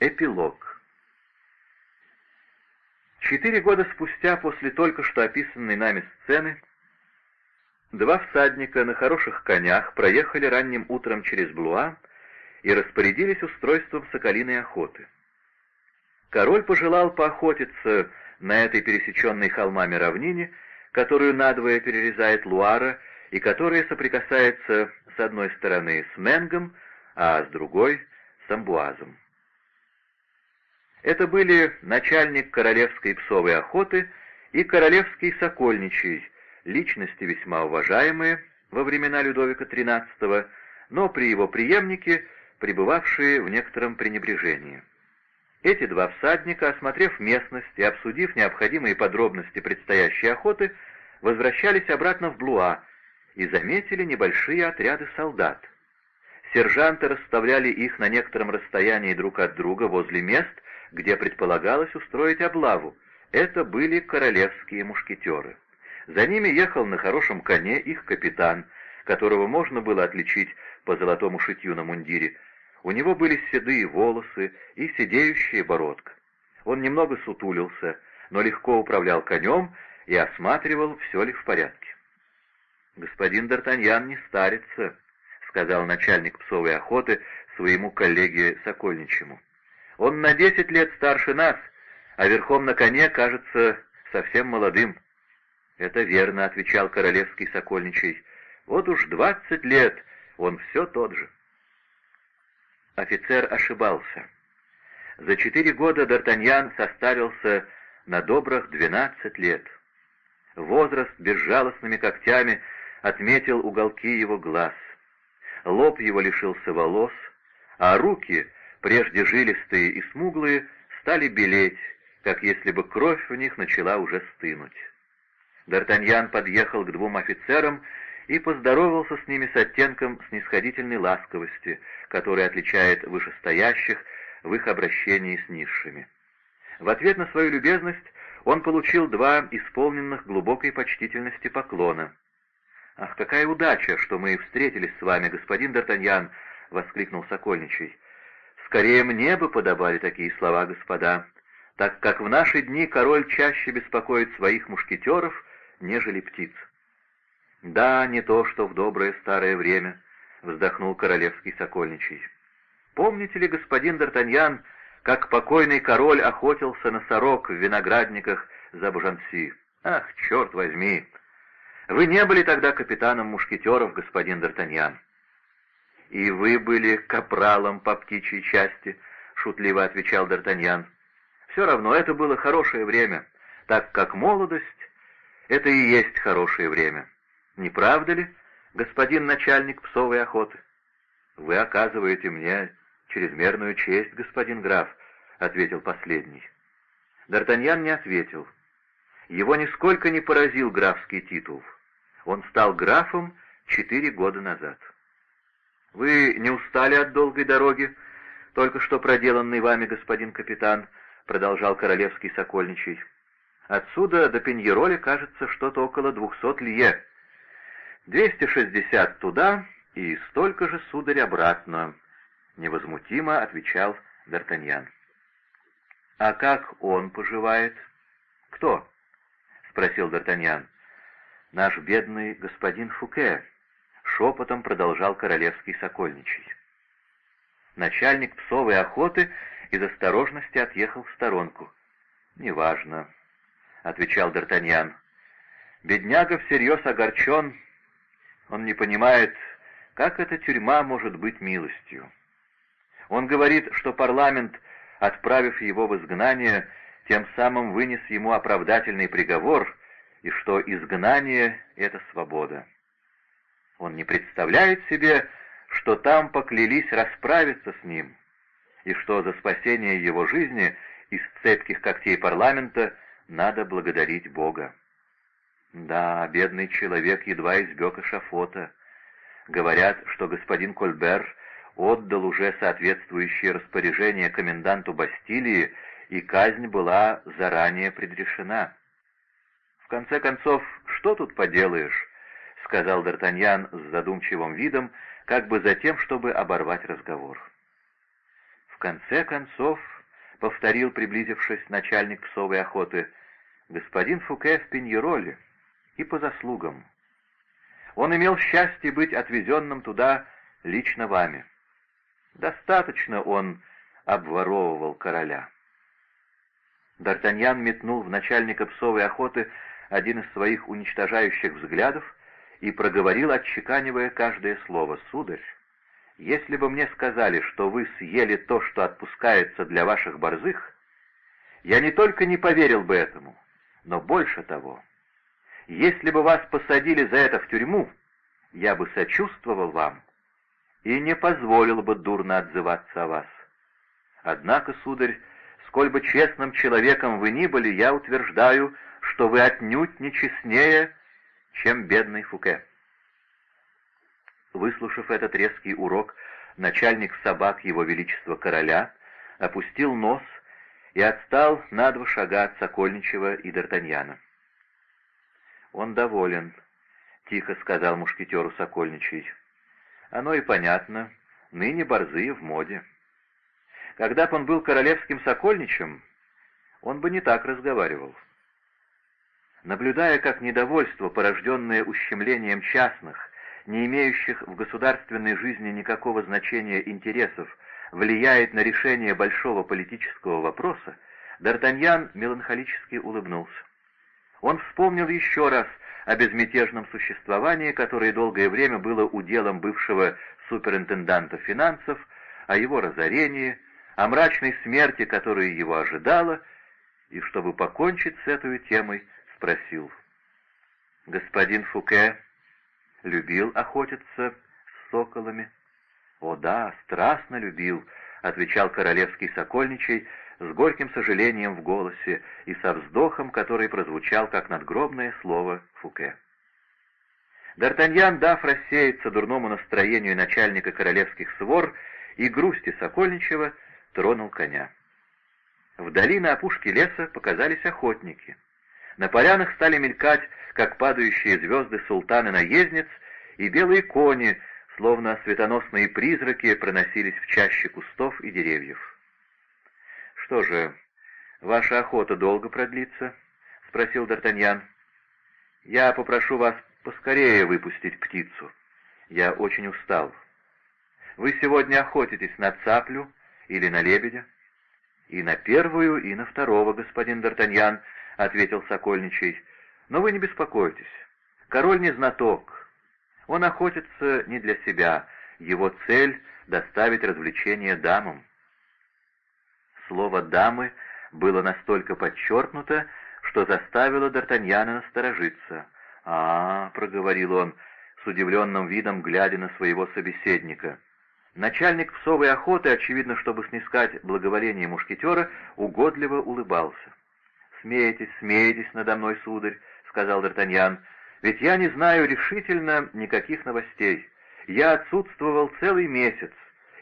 Эпилог Четыре года спустя после только что описанной нами сцены два всадника на хороших конях проехали ранним утром через Блуа и распорядились устройством соколиной охоты. Король пожелал поохотиться на этой пересеченной холмами равнине, которую надвое перерезает Луара и которая соприкасается с одной стороны с Менгом, а с другой — с Амбуазом. Это были начальник королевской псовой охоты и королевский сокольничий, личности весьма уважаемые во времена Людовика XIII, но при его преемнике пребывавшие в некотором пренебрежении. Эти два всадника, осмотрев местность и обсудив необходимые подробности предстоящей охоты, возвращались обратно в Блуа и заметили небольшие отряды солдат. Сержанты расставляли их на некотором расстоянии друг от друга возле мест, где предполагалось устроить облаву. Это были королевские мушкетеры. За ними ехал на хорошем коне их капитан, которого можно было отличить по золотому шитью на мундире. У него были седые волосы и сидеющая бородка. Он немного сутулился, но легко управлял конем и осматривал, все ли в порядке. «Господин Д'Артаньян не старится», — сказал начальник псовой охоты своему коллеге Сокольничему. Он на десять лет старше нас, а верхом на коне кажется совсем молодым. — Это верно, — отвечал королевский сокольничий. — Вот уж двадцать лет он все тот же. Офицер ошибался. За четыре года Д'Артаньян состарился на добрых двенадцать лет. Возраст безжалостными когтями отметил уголки его глаз. Лоб его лишился волос, а руки — прежде жилистые и смуглые, стали белеть, как если бы кровь в них начала уже стынуть. Д'Артаньян подъехал к двум офицерам и поздоровался с ними с оттенком снисходительной ласковости, который отличает вышестоящих в их обращении с низшими. В ответ на свою любезность он получил два исполненных глубокой почтительности поклона. «Ах, какая удача, что мы встретились с вами, господин Д'Артаньян!» — воскликнул Сокольничий. Скорее мне бы подобали такие слова, господа, так как в наши дни король чаще беспокоит своих мушкетеров, нежели птиц. Да, не то, что в доброе старое время, — вздохнул королевский сокольничий. Помните ли, господин Д'Артаньян, как покойный король охотился на сорок в виноградниках за Бужанси? Ах, черт возьми! Вы не были тогда капитаном мушкетеров, господин Д'Артаньян. «И вы были капралом по птичьей части», — шутливо отвечал Д'Артаньян. «Все равно это было хорошее время, так как молодость — это и есть хорошее время. Не правда ли, господин начальник псовой охоты?» «Вы оказываете мне чрезмерную честь, господин граф», — ответил последний. Д'Артаньян не ответил. Его нисколько не поразил графский титул. Он стал графом четыре года назад. «Вы не устали от долгой дороги, только что проделанной вами, господин капитан?» — продолжал королевский сокольничий. «Отсюда до Пеньероли, кажется, что-то около двухсот лье. Двести шестьдесят туда и столько же, сударь, обратно», — невозмутимо отвечал Д'Артаньян. «А как он поживает?» «Кто?» — спросил Д'Артаньян. «Наш бедный господин Фуке», шепотом продолжал королевский сокольничий. Начальник псовой охоты из осторожности отъехал в сторонку. «Неважно», — отвечал Д'Артаньян. «Бедняга всерьез огорчен. Он не понимает, как эта тюрьма может быть милостью. Он говорит, что парламент, отправив его в изгнание, тем самым вынес ему оправдательный приговор, и что изгнание — это свобода. Он не представляет себе, что там поклялись расправиться с ним, и что за спасение его жизни из цепких когтей парламента надо благодарить Бога. Да, бедный человек едва избег эшафота. Говорят, что господин Кольбер отдал уже соответствующее распоряжение коменданту Бастилии, и казнь была заранее предрешена. В конце концов, что тут поделаешь? — сказал Д'Артаньян с задумчивым видом, как бы за тем, чтобы оборвать разговор. В конце концов, — повторил, приблизившись начальник псовой охоты, — господин Фуке в Пиньероле и по заслугам. Он имел счастье быть отвезенным туда лично вами. Достаточно он обворовывал короля. Д'Артаньян метнул в начальника псовой охоты один из своих уничтожающих взглядов и проговорил, отчеканивая каждое слово, «Сударь, если бы мне сказали, что вы съели то, что отпускается для ваших борзых, я не только не поверил бы этому, но больше того. Если бы вас посадили за это в тюрьму, я бы сочувствовал вам и не позволил бы дурно отзываться о вас. Однако, сударь, сколь бы честным человеком вы ни были, я утверждаю, что вы отнюдь не честнее, чем бедный Фуке. Выслушав этот резкий урок, начальник собак его величества короля опустил нос и отстал на два шага от Сокольничева и Д'Артаньяна. «Он доволен», — тихо сказал мушкетеру Сокольничий. «Оно и понятно, ныне борзые в моде. Когда б он был королевским сокольничем, он бы не так разговаривал». Наблюдая, как недовольство, порожденное ущемлением частных, не имеющих в государственной жизни никакого значения интересов, влияет на решение большого политического вопроса, Д'Артаньян меланхолически улыбнулся. Он вспомнил еще раз о безмятежном существовании, которое долгое время было уделом бывшего суперинтенданта финансов, о его разорении, о мрачной смерти, которая его ожидала, и, чтобы покончить с этой темой, спросил. «Господин Фуке любил охотиться с соколами?» «О да, страстно любил», — отвечал королевский сокольничий с горьким сожалением в голосе и со вздохом, который прозвучал как надгробное слово Фуке. Д'Артаньян, дав рассеяться дурному настроению начальника королевских свор и грусти Сокольничева, тронул коня. Вдали на опушке леса показались охотники. На полянах стали мелькать, как падающие звезды султаны-наездниц, и белые кони, словно светоносные призраки, проносились в чаще кустов и деревьев. «Что же, ваша охота долго продлится?» — спросил Д'Артаньян. «Я попрошу вас поскорее выпустить птицу. Я очень устал. Вы сегодня охотитесь на цаплю или на лебедя?» «И на первую, и на второго, господин Д'Артаньян», — ответил Сокольничий. «Но вы не беспокойтесь. Король не знаток. Он охотится не для себя. Его цель — доставить развлечение дамам». Слово «дамы» было настолько подчеркнуто, что заставило Д'Артаньяна насторожиться. «А, — проговорил он, с удивленным видом глядя на своего собеседника. Начальник псовой охоты, очевидно, чтобы снискать благоволение мушкетера, угодливо улыбался. «Смеетесь, смеетесь надо мной, сударь», — сказал Д'Артаньян, — «ведь я не знаю решительно никаких новостей. Я отсутствовал целый месяц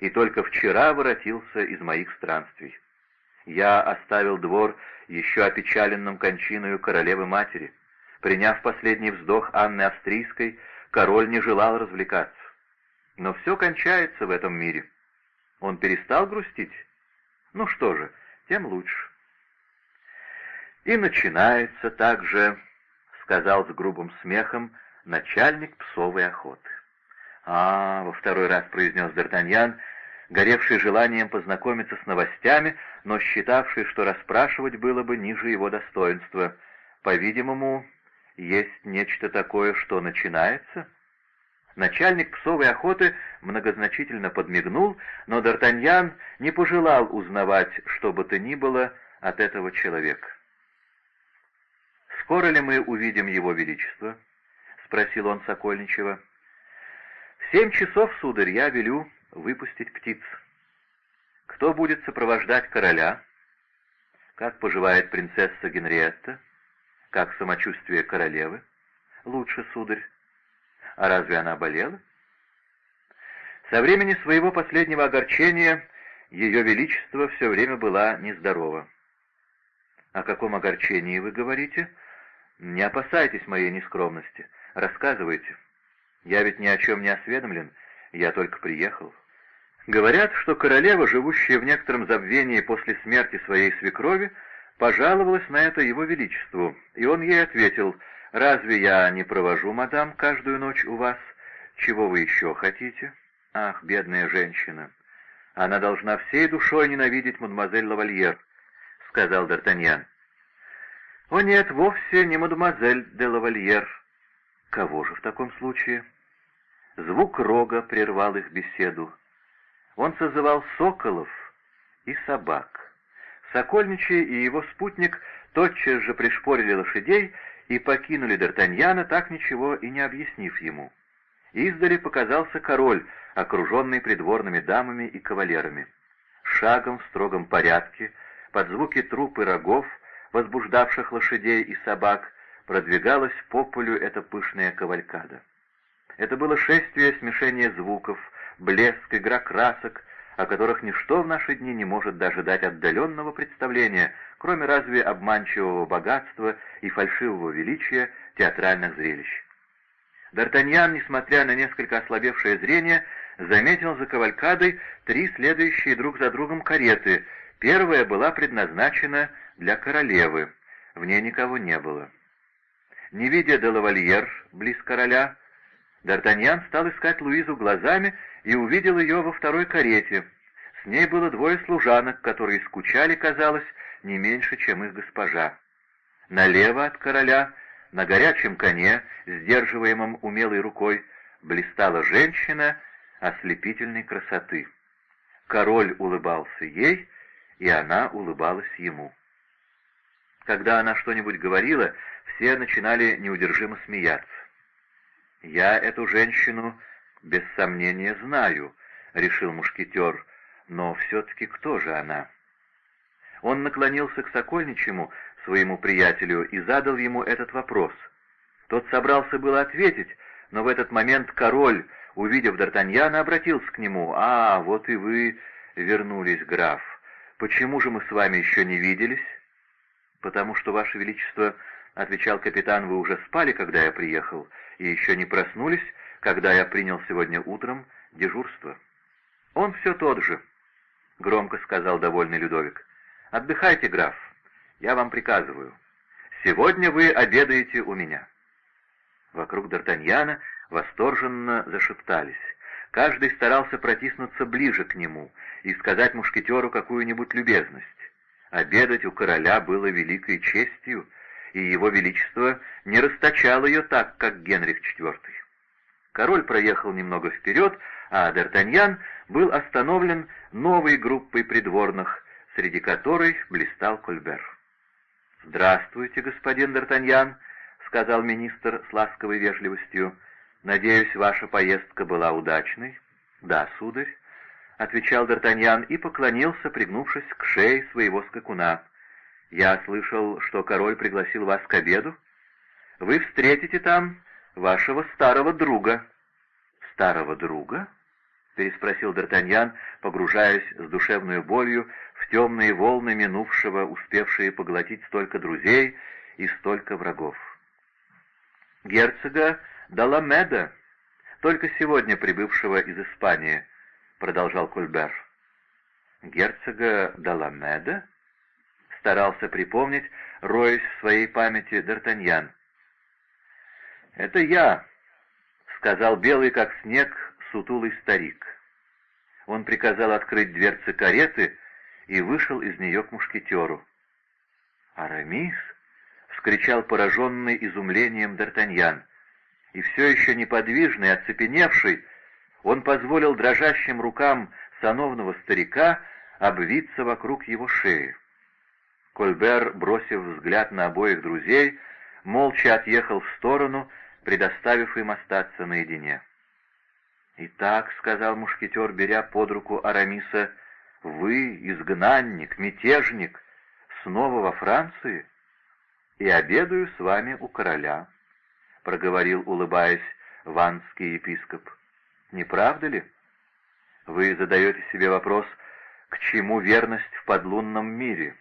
и только вчера воротился из моих странствий. Я оставил двор еще опечаленным кончиною королевы-матери. Приняв последний вздох Анны Австрийской, король не желал развлекаться. Но все кончается в этом мире. Он перестал грустить? Ну что же, тем лучше. И начинается также, — сказал с грубым смехом, начальник псовой охоты. «А, — во второй раз произнес Д'Артаньян, горевший желанием познакомиться с новостями, но считавший, что расспрашивать было бы ниже его достоинства. По-видимому, есть нечто такое, что начинается? Начальник псовой охоты многозначительно подмигнул, но Д'Артаньян не пожелал узнавать, что бы то ни было от этого человека. «Скоро ли мы увидим его величество?» — спросил он Сокольничева. «В семь часов, сударь, я велю выпустить птиц. Кто будет сопровождать короля? Как поживает принцесса Генриетта? Как самочувствие королевы? Лучше, сударь. А разве она болела?» Со времени своего последнего огорчения ее величество все время была нездорова. «О каком огорчении вы говорите?» «Не опасайтесь моей нескромности. Рассказывайте. Я ведь ни о чем не осведомлен. Я только приехал. Говорят, что королева, живущая в некотором забвении после смерти своей свекрови, пожаловалась на это его величеству, и он ей ответил, «Разве я не провожу, мадам, каждую ночь у вас? Чего вы еще хотите?» «Ах, бедная женщина! Она должна всей душой ненавидеть мадемуазель Лавальер», — сказал Д'Артаньян. «О нет, вовсе не мадемуазель де Лавальер». «Кого же в таком случае?» Звук рога прервал их беседу. Он созывал соколов и собак. Сокольничий и его спутник тотчас же пришпорили лошадей и покинули Д'Артаньяна, так ничего и не объяснив ему. Издали показался король, окруженный придворными дамами и кавалерами. Шагом в строгом порядке, под звуки труп и рогов, возбуждавших лошадей и собак, продвигалась по полю эта пышная кавалькада. Это было шествие смешения звуков, блеск, игра красок, о которых ничто в наши дни не может даже дать отдаленного представления, кроме разве обманчивого богатства и фальшивого величия театральных зрелищ. Д'Артаньян, несмотря на несколько ослабевшее зрение, заметил за кавалькадой три следующие друг за другом кареты. Первая была предназначена для королевы, в ней никого не было. Не видя де лавальер близ короля, Д'Артаньян стал искать Луизу глазами и увидел ее во второй карете. С ней было двое служанок, которые скучали, казалось, не меньше, чем их госпожа. Налево от короля, на горячем коне, сдерживаемом умелой рукой, блистала женщина ослепительной красоты. Король улыбался ей, и она улыбалась ему. Когда она что-нибудь говорила, все начинали неудержимо смеяться. «Я эту женщину без сомнения знаю», — решил мушкетер, — «но все-таки кто же она?» Он наклонился к Сокольничему, своему приятелю, и задал ему этот вопрос. Тот собрался было ответить, но в этот момент король, увидев Д'Артаньяна, обратился к нему. «А, вот и вы вернулись, граф. Почему же мы с вами еще не виделись?» «Потому что, Ваше Величество, — отвечал капитан, — вы уже спали, когда я приехал, и еще не проснулись, когда я принял сегодня утром дежурство. Он все тот же, — громко сказал довольный Людовик. Отдыхайте, граф, я вам приказываю. Сегодня вы обедаете у меня. Вокруг Д'Артаньяна восторженно зашептались. Каждый старался протиснуться ближе к нему и сказать мушкетеру какую-нибудь любезность. Обедать у короля было великой честью, и его величество не расточал ее так, как Генрих IV. Король проехал немного вперед, а Д'Артаньян был остановлен новой группой придворных, среди которой блистал Кольбер. «Здравствуйте, господин Д'Артаньян», — сказал министр с ласковой вежливостью. «Надеюсь, ваша поездка была удачной?» «Да, сударь», — отвечал Д'Артаньян и поклонился, пригнувшись к шее своего скакуна. «Я слышал, что король пригласил вас к обеду. Вы встретите там вашего старого друга». «Старого друга?» — переспросил Д'Артаньян, погружаясь с душевной болью в темные волны минувшего, успевшие поглотить столько друзей и столько врагов. «Герцога Даламеда, только сегодня прибывшего из Испании», — продолжал Кульбер. «Герцога Даламеда?» — старался припомнить, роясь в своей памяти Д'Артаньян. «Это я», — сказал белый, как снег, сутулый старик. Он приказал открыть дверцы кареты и вышел из нее к мушкетеру. «Арамис!» — вскричал пораженный изумлением Д'Артаньян. И все еще неподвижный, оцепеневший, он позволил дрожащим рукам сановного старика обвиться вокруг его шеи. Кольбер, бросив взгляд на обоих друзей, молча отъехал в сторону, предоставив им остаться наедине. «Итак», — сказал мушкетер, беря под руку Арамиса, — «вы, изгнанник, мятежник, снова во Франции?» «И обедаю с вами у короля», — проговорил, улыбаясь, ванский епископ. «Не правда ли? Вы задаете себе вопрос, к чему верность в подлунном мире?»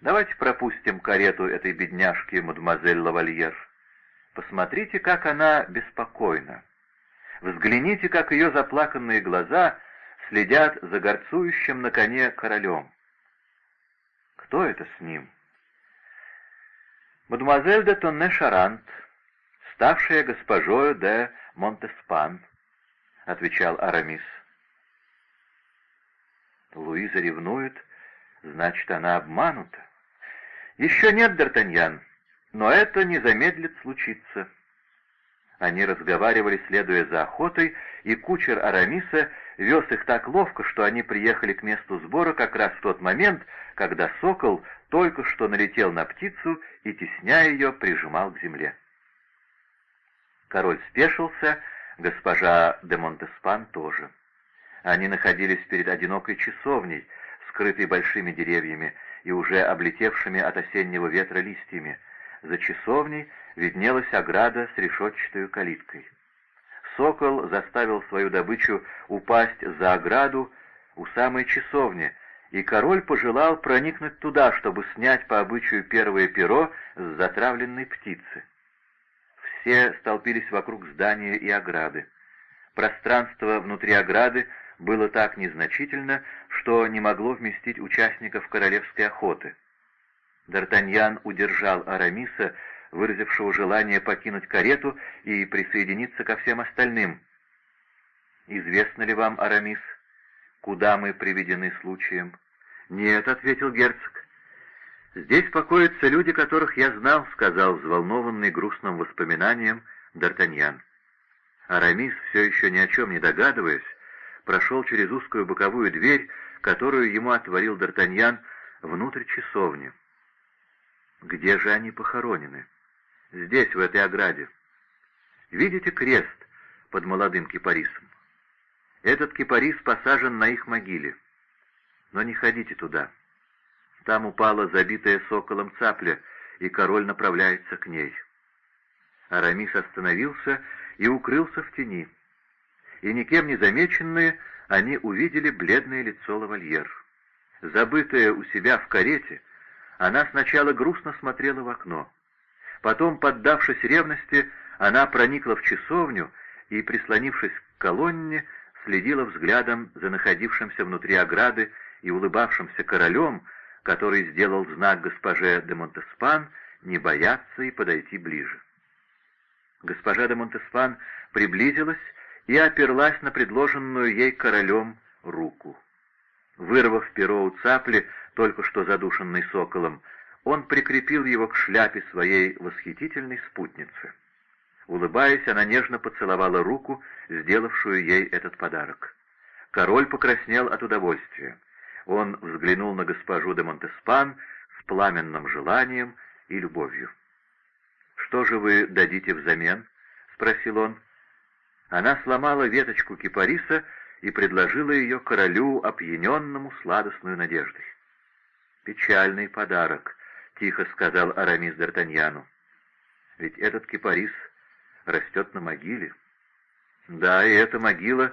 Давайте пропустим карету этой бедняжки, мадемуазель Лавальер. Посмотрите, как она беспокойна. Взгляните, как ее заплаканные глаза следят за горцующим на коне королем. Кто это с ним? Мадемуазель де Тонне Шарант, ставшая госпожою де Монтеспан, — отвечал Арамис. Луиза ревнует, значит, она обманута. Еще нет, Д'Артаньян, но это не замедлит случиться. Они разговаривали, следуя за охотой, и кучер Арамиса вез их так ловко, что они приехали к месту сбора как раз в тот момент, когда сокол только что налетел на птицу и, тесня ее, прижимал к земле. Король спешился, госпожа де Монтеспан тоже. Они находились перед одинокой часовней, скрытой большими деревьями и уже облетевшими от осеннего ветра листьями. За часовней виднелась ограда с решетчатой калиткой. Сокол заставил свою добычу упасть за ограду у самой часовни, и король пожелал проникнуть туда, чтобы снять по обычаю первое перо с затравленной птицы. Все столпились вокруг здания и ограды. Пространство внутри ограды было так незначительно, что не могло вместить участников королевской охоты. Д'Артаньян удержал Арамиса, выразившего желание покинуть карету и присоединиться ко всем остальным. «Известно ли вам, Арамис, куда мы приведены случаем?» «Нет», — ответил герцог. «Здесь покоятся люди, которых я знал», — сказал взволнованный грустным воспоминанием Д'Артаньян. Арамис, все еще ни о чем не догадываясь, прошел через узкую боковую дверь, которую ему отворил Д'Артаньян внутрь часовни. Где же они похоронены? Здесь, в этой ограде. Видите крест под молодым кипарисом? Этот кипарис посажен на их могиле. Но не ходите туда. Там упала забитая соколом цапля, и король направляется к ней. Арамис остановился и укрылся в тени. И никем не замеченные, они увидели бледное лицо лавальер. Забытая у себя в карете, она сначала грустно смотрела в окно. Потом, поддавшись ревности, она проникла в часовню и, прислонившись к колонне, следила взглядом за находившимся внутри ограды и улыбавшимся королем, который сделал знак госпоже де Монтеспан не бояться и подойти ближе. Госпожа де Монтеспан приблизилась и оперлась на предложенную ей королем руку. Вырвав перо у цапли, только что задушенный соколом, он прикрепил его к шляпе своей восхитительной спутницы. Улыбаясь, она нежно поцеловала руку, сделавшую ей этот подарок. Король покраснел от удовольствия. Он взглянул на госпожу де Монтеспан с пламенным желанием и любовью. «Что же вы дадите взамен?» — спросил он. Она сломала веточку кипариса и предложила ее королю, опьяненному сладостную надеждой. «Печальный подарок», — тихо сказал Арамис Д'Артаньяну. «Ведь этот кипарис растет на могиле». «Да, и эта могила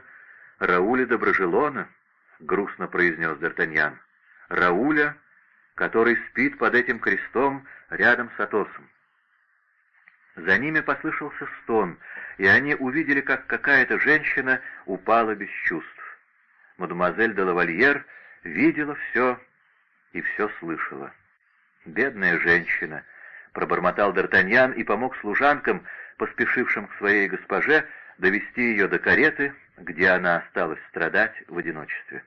Рауля Доброжелона», — грустно произнес Д'Артаньян. «Рауля, который спит под этим крестом рядом с Атосом». За ними послышался стон, и они увидели, как какая-то женщина упала без чувств. Мадемуазель де лавальер видела все и все слышала. «Бедная женщина!» — пробормотал Д'Артаньян и помог служанкам, поспешившим к своей госпоже, довести ее до кареты, где она осталась страдать в одиночестве.